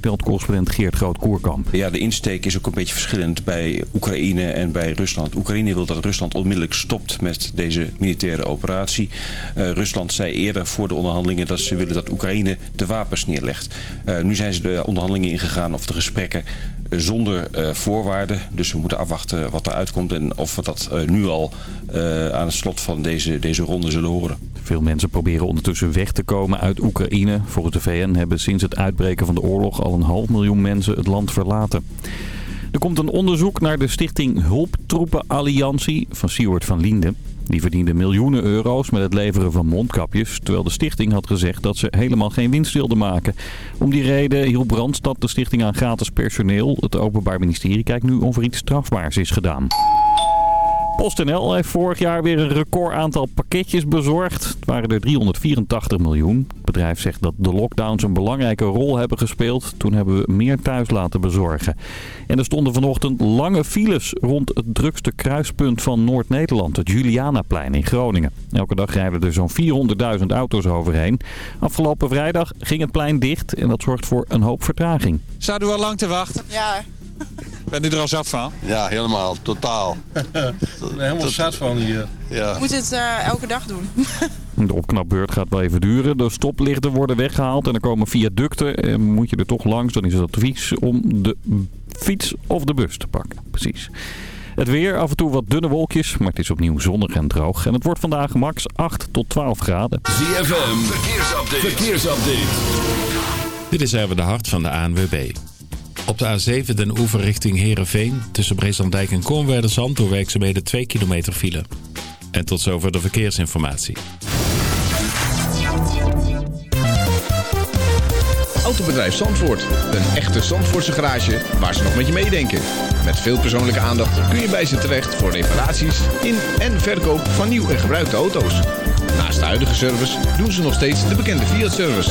vertelt correspondent Geert Groot-Koerkamp. Ja, de insteek is ook een beetje verschillend bij Oekraïne en bij Rusland. Oekraïne wil dat Rusland onmiddellijk stopt met deze militaire operatie. Uh, Rusland zei eerder voor de onderhandelingen dat ze willen dat Oekraïne de wapens neerlegt. Uh, nu zijn ze de onderhandelingen ingegaan of de gesprekken zonder uh, voorwaarden. Dus we moeten afwachten wat er uitkomt en of we dat nu al aan het slot van deze, deze ronde zullen horen. Veel mensen proberen ondertussen weg te komen uit Oekraïne. Volgens de VN hebben sinds het uitbreken van de oorlog al een half miljoen mensen het land verlaten. Er komt een onderzoek naar de stichting Hulptroepen Alliantie van Siewert van Linden. Die verdiende miljoenen euro's met het leveren van mondkapjes... terwijl de stichting had gezegd dat ze helemaal geen winst wilde maken. Om die reden hielp Brandstad de stichting aan gratis personeel. Het Openbaar Ministerie kijkt nu of er iets strafbaars is gedaan. PostNL heeft vorig jaar weer een record aantal pakketjes bezorgd. Het waren er 384 miljoen. Het bedrijf zegt dat de lockdowns een belangrijke rol hebben gespeeld. Toen hebben we meer thuis laten bezorgen. En er stonden vanochtend lange files rond het drukste kruispunt van Noord-Nederland. Het Julianaplein in Groningen. Elke dag rijden er zo'n 400.000 auto's overheen. Afgelopen vrijdag ging het plein dicht en dat zorgt voor een hoop vertraging. Staat u al lang te wachten? Ja. Ben u er al zat van? Ja, helemaal. Totaal. helemaal zat van hier. Ja. Moet het uh, elke dag doen. De opknapbeurt gaat wel even duren. De stoplichten worden weggehaald en er komen viaducten. En moet je er toch langs, dan is het advies om de fiets of de bus te pakken. Precies. Het weer, af en toe wat dunne wolkjes, maar het is opnieuw zonnig en droog. En het wordt vandaag max 8 tot 12 graden. ZFM, verkeersupdate. verkeersupdate. Dit is even de hart van de ANWB. Op de A7 den oever richting Heerenveen. Tussen Breeslanddijk en Koornwerderzand door werkzaamheden 2 kilometer file. En tot zover de verkeersinformatie. Autobedrijf Zandvoort. Een echte Zandvoortse garage waar ze nog met je meedenken. Met veel persoonlijke aandacht kun je bij ze terecht voor reparaties in en verkoop van nieuw en gebruikte auto's. Naast de huidige service doen ze nog steeds de bekende Fiat-service.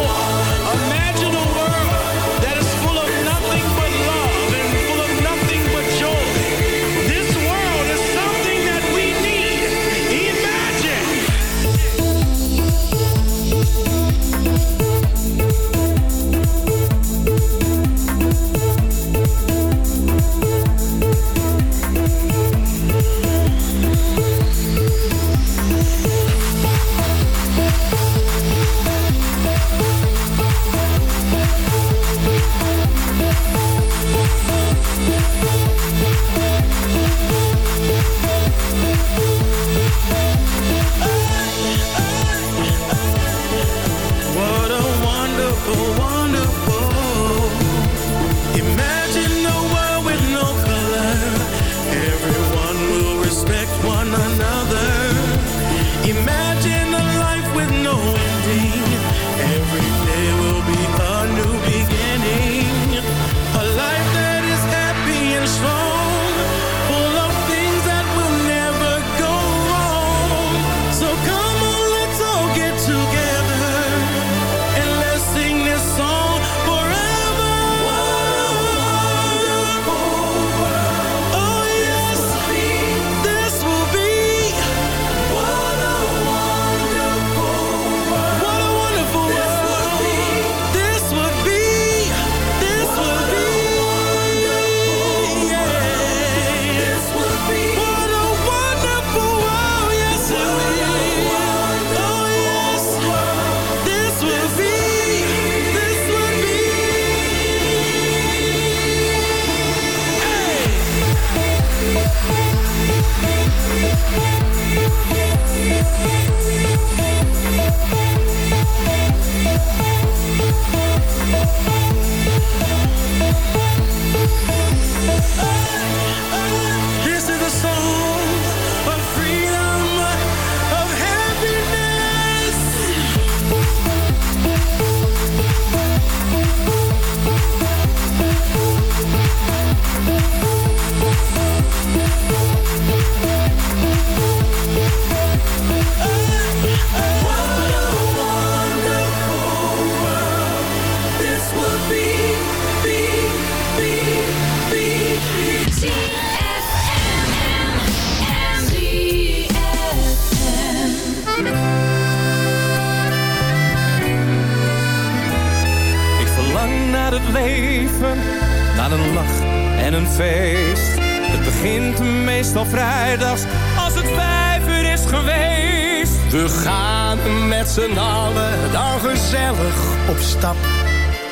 Het begint meestal vrijdags als het vijf uur is geweest. We gaan met z'n allen dan gezellig op stap.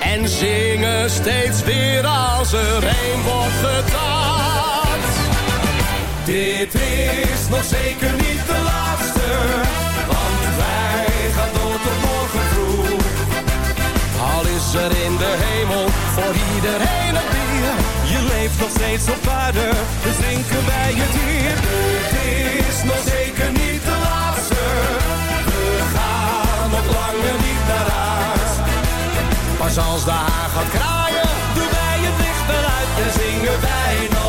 En zingen steeds weer als er een wordt getapt. Dit is nog zeker niet de laatste, want wij gaan door tot morgen vroeg. Al is er in de hemel voor iedereen nog steeds op aarde, dus drinken wij het hier. Dit is nog zeker niet de laatste, we gaan nog langer niet naar huis. Pas als de haan gaat kraaien, Doen wij het licht wel uit en zingen wij nog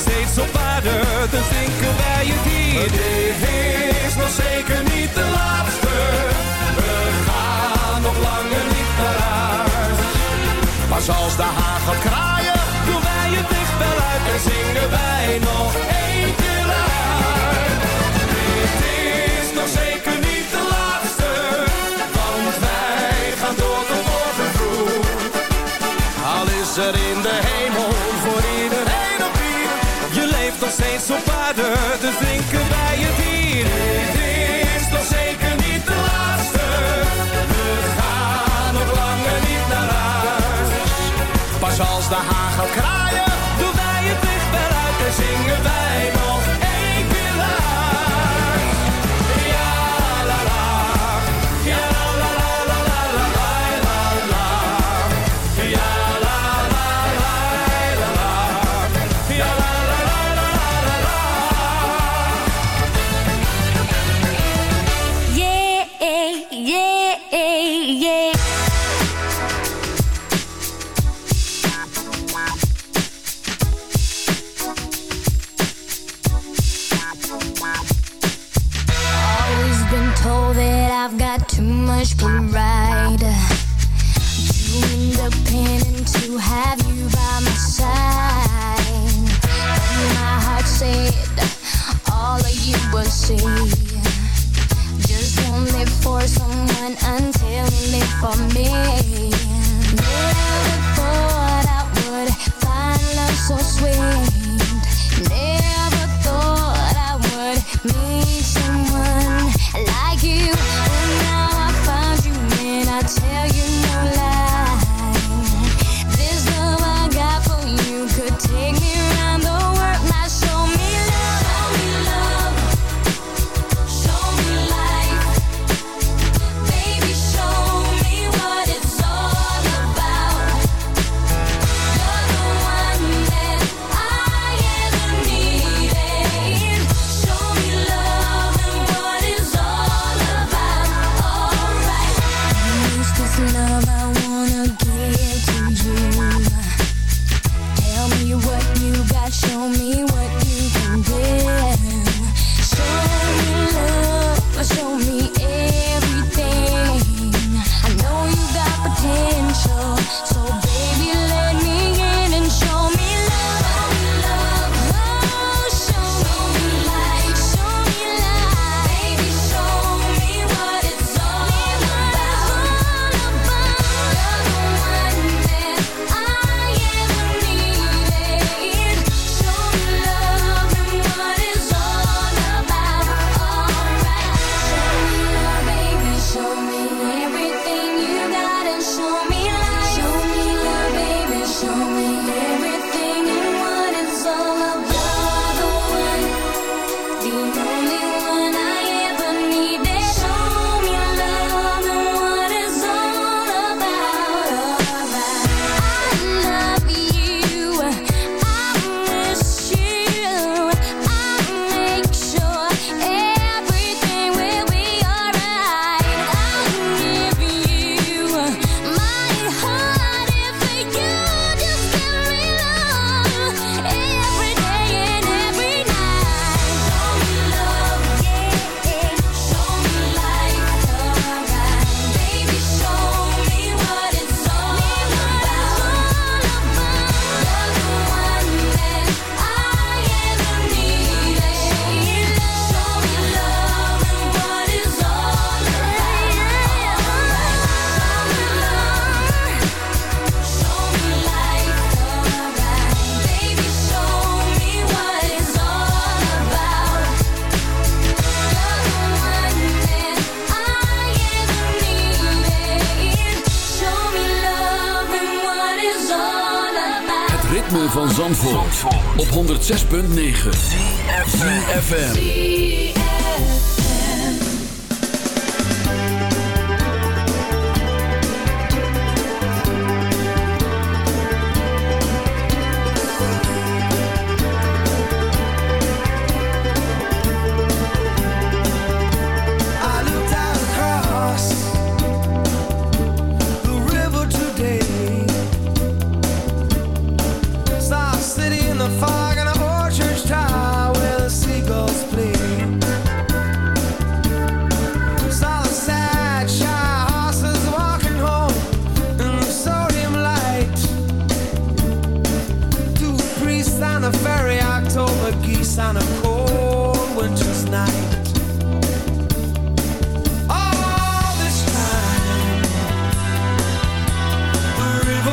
Steeds op aarde, dus drinken wij het hier. Dit is nog zeker niet de laatste, we gaan nog langer niet naar huis. Pas als de gaat kraaien, Doen wij het licht wel uit en zingen wij nog één keer luid. Dit is nog zeker te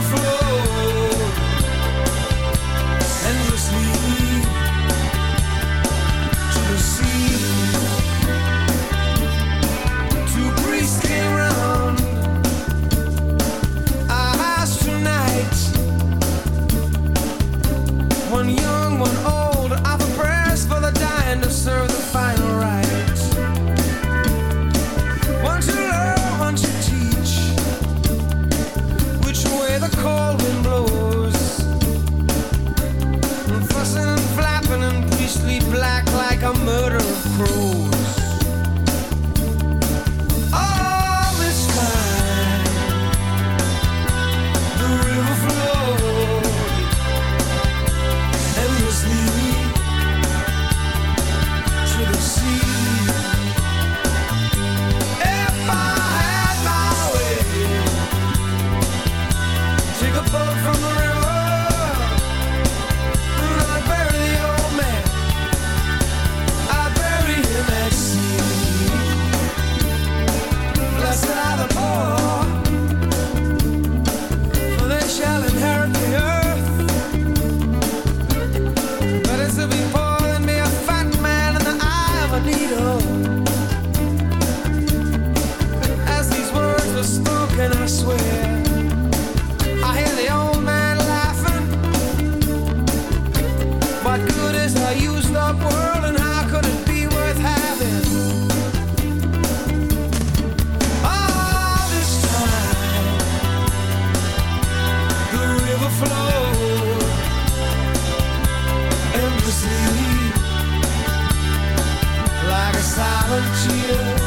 for free. silent tears.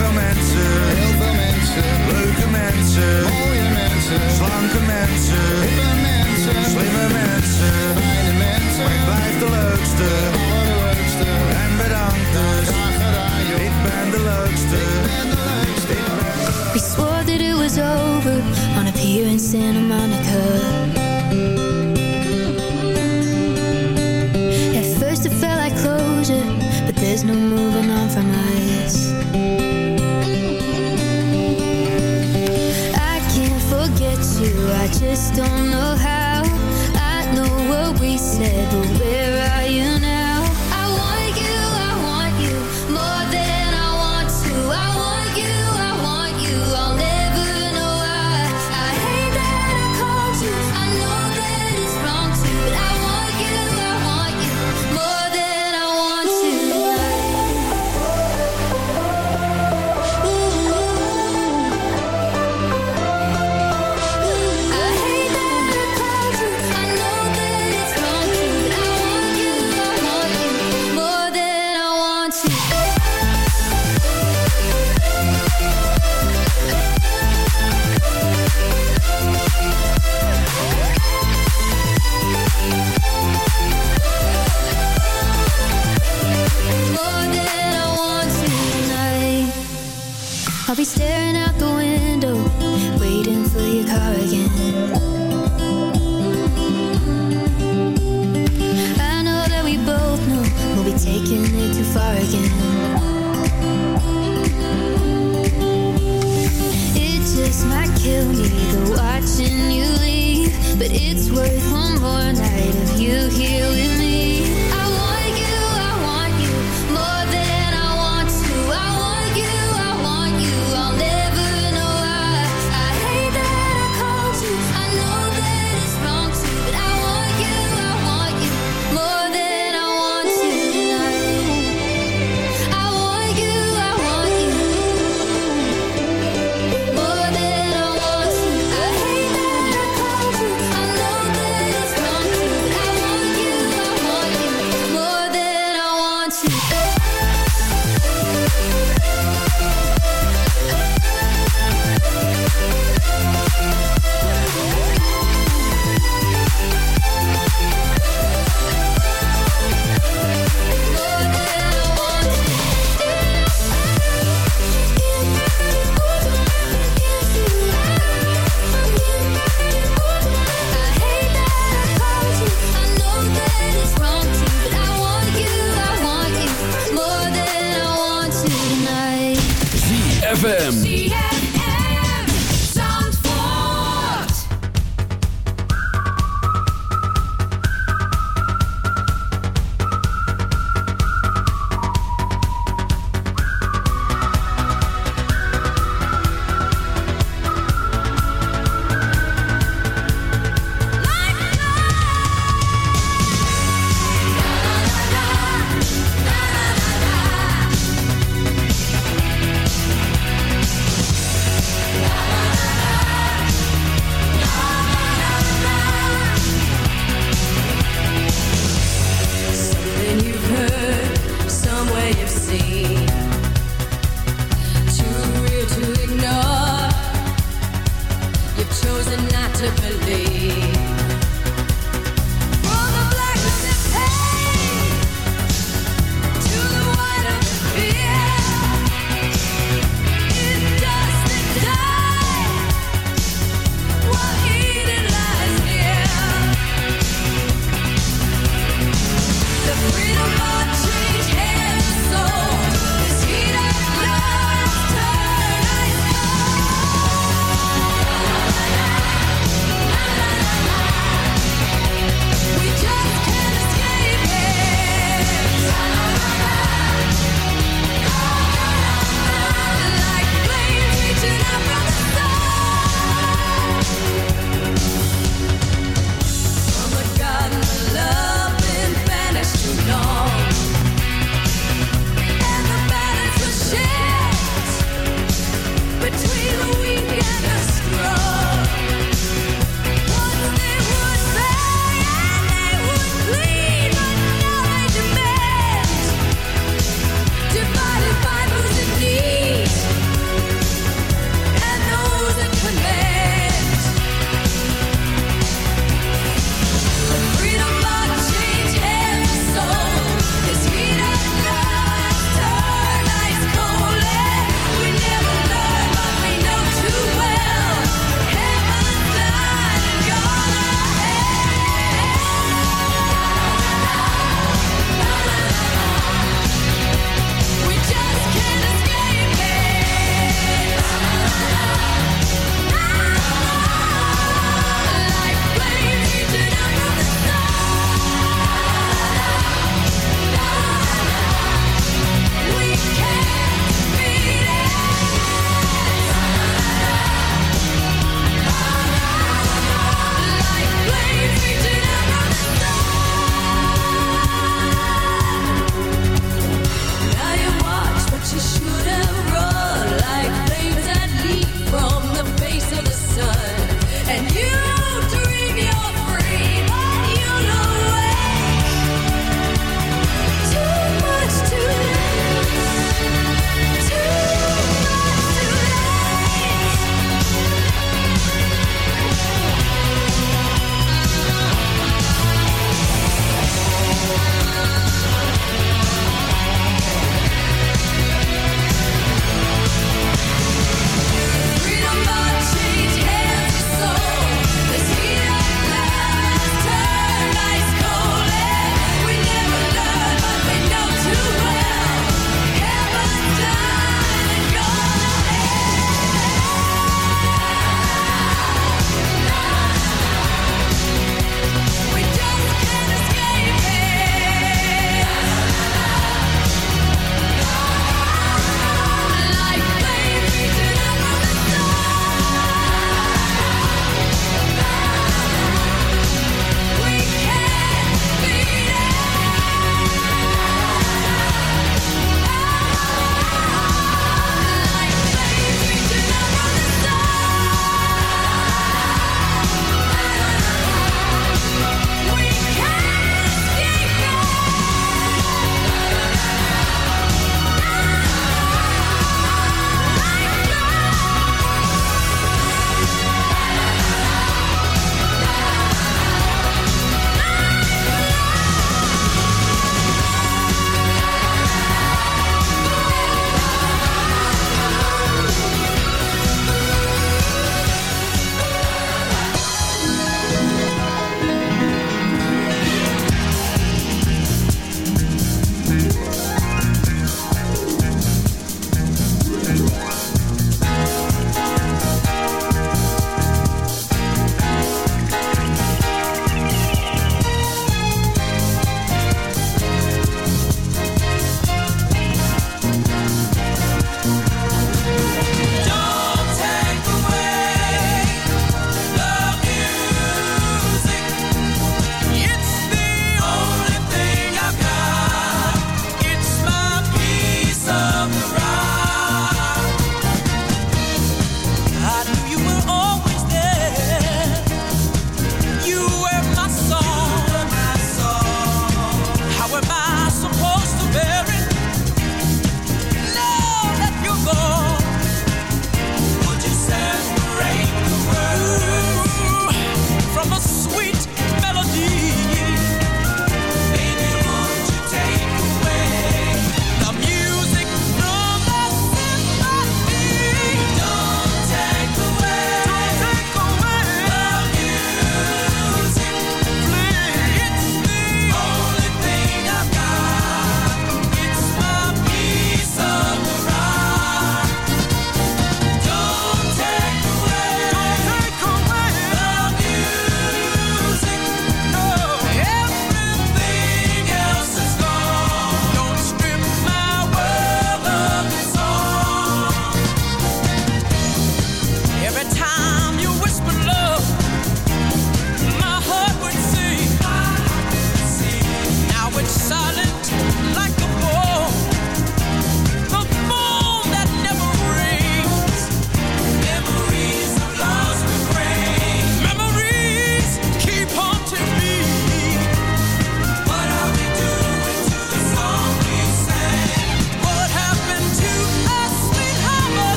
veel mensen. Heel veel mensen. Leuke mensen. Mooie mensen. Slanke mensen. Hippe mensen. Slimme mensen. Fijne mensen. Maar ik blijf de leukste. Oh, de allerleukste. En bedankt dus. Ik ben de leukste. Ik ben de leukste. We swore that it was over on a pier in Santa Monica. At first it felt like closure, but there's no moving on from us. I just don't know how I know what we said, but where are you?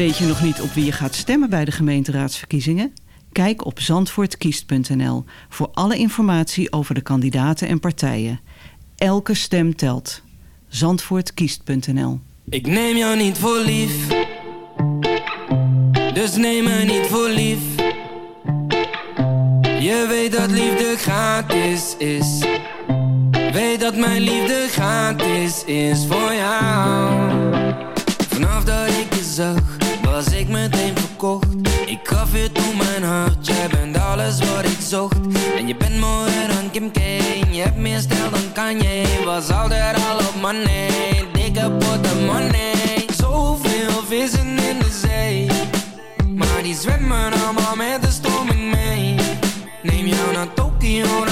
Weet je nog niet op wie je gaat stemmen bij de gemeenteraadsverkiezingen? Kijk op zandvoortkiest.nl voor alle informatie over de kandidaten en partijen. Elke stem telt. Zandvoortkiest.nl Ik neem jou niet voor lief. Dus neem me niet voor lief. Je weet dat liefde gratis is. Weet dat mijn liefde gratis is voor jou. Vanaf dat ik je zag, was ik meteen verkocht. Ik gaf je toen mijn hart, jij bent alles wat ik zocht. En je bent mooier dan Kim K, je hebt meer stijl dan Kanye. Was altijd al op money, dikke money. Zoveel vissen in de zee, maar die zwemmen allemaal met de stroming mee. Neem jou naar Tokio,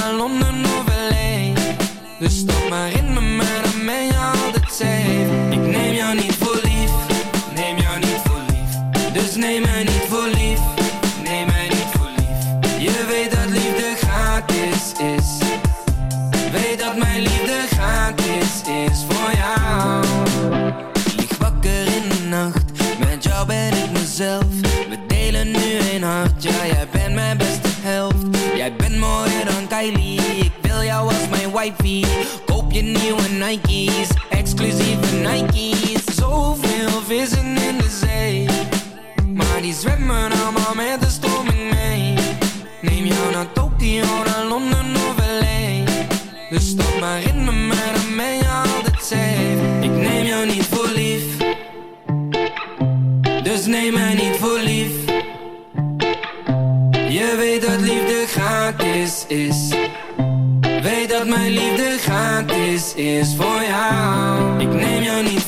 dat mijn liefde gratis is voor jou. Ik neem jou niet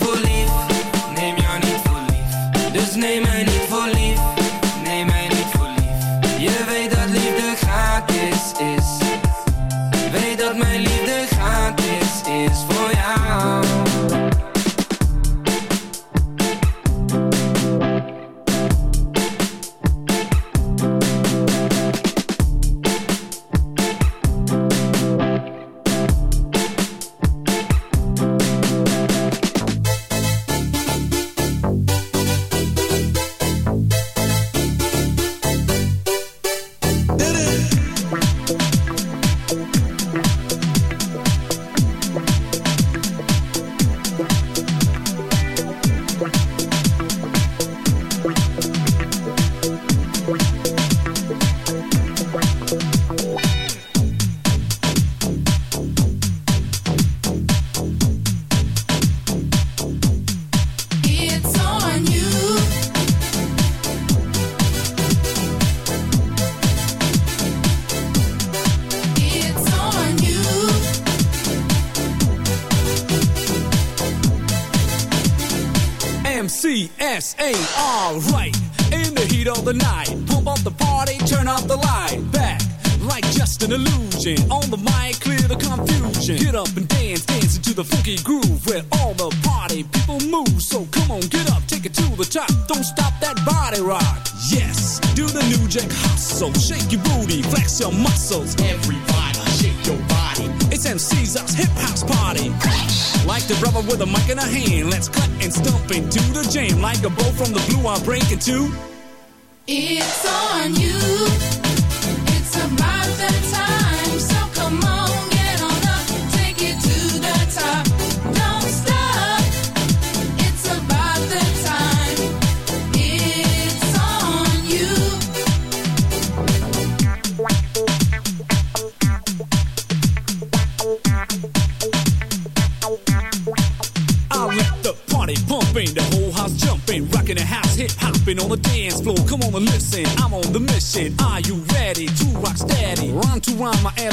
into the jam. Like a bow from the blue, I'm breaking two.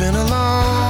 Been a long